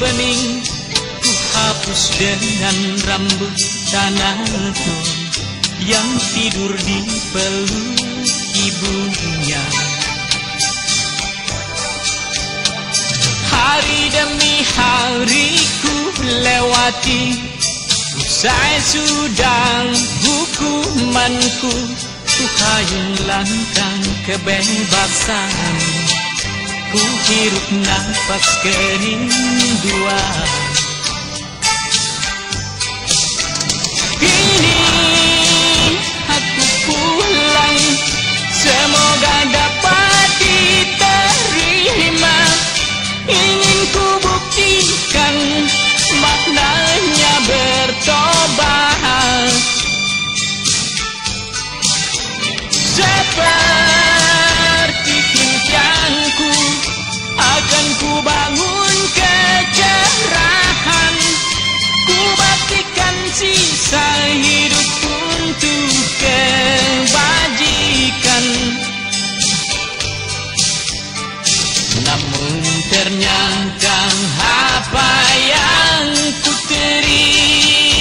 bening Ku hapus dengan rambut tanahku Yang tidur di peluk ibunya. Hari demi hari ku lewati Usai sudah hukumanku Ku hayung lantang kebebasan Ku hirup nafas Kini Ternyata apa yang ku terima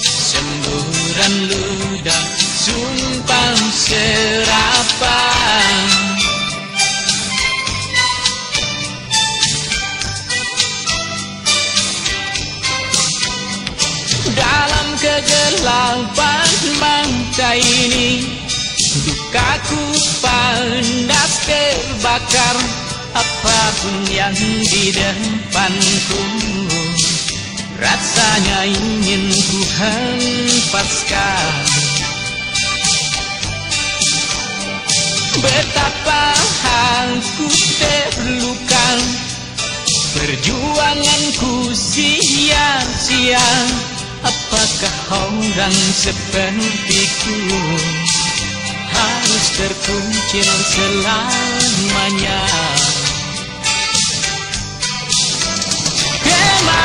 Semburan ludah sumpah serapan. Dalam kegelapan Dukaku panas terbakar Apa pun yang di depanku. Rasanya ingin ku hempaskan. Betapa aku terluka Perjuanganku sia-sia. Apakah orang sepertiku Harus terkuncir selamanya. Kemanakan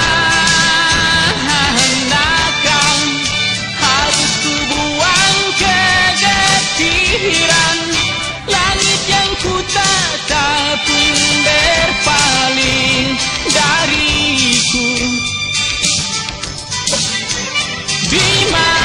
harus ku buang kegetiran. Langit yang ku tatap pun berpaling dariku. Di manakah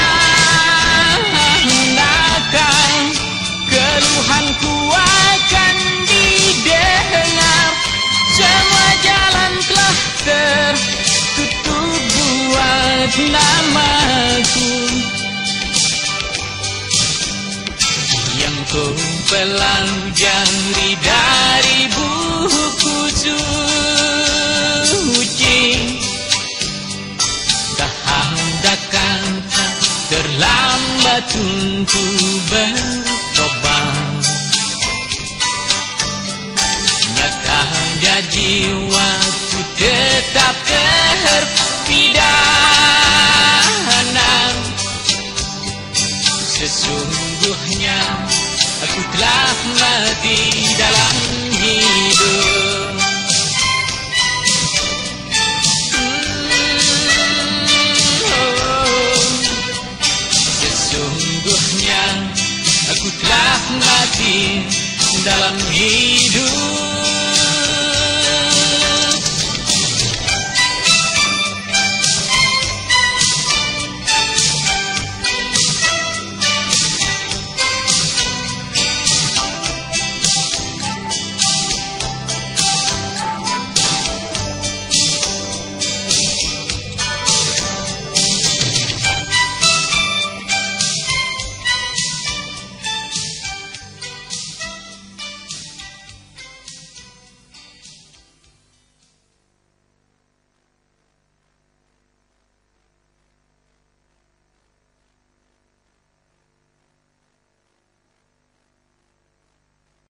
Yang ku pelajari dari buku suci. Tak ada kata terlambat untuk bertobat Nyata jiwaku tetap terpidana. Sesungguhnya aku telah mati dalam hidup Hmm, oh. Sesungguhnya aku telah mati dalam hidup